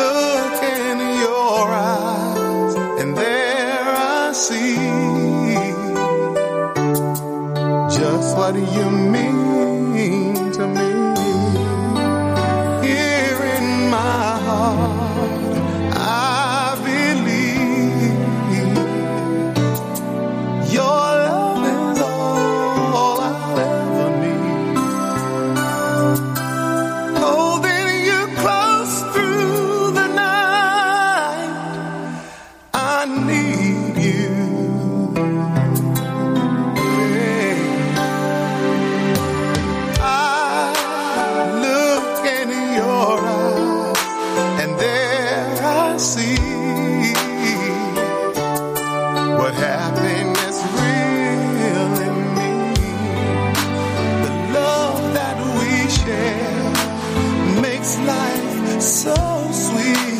look in your eyes, and there I see just what you mean to me. so sweet.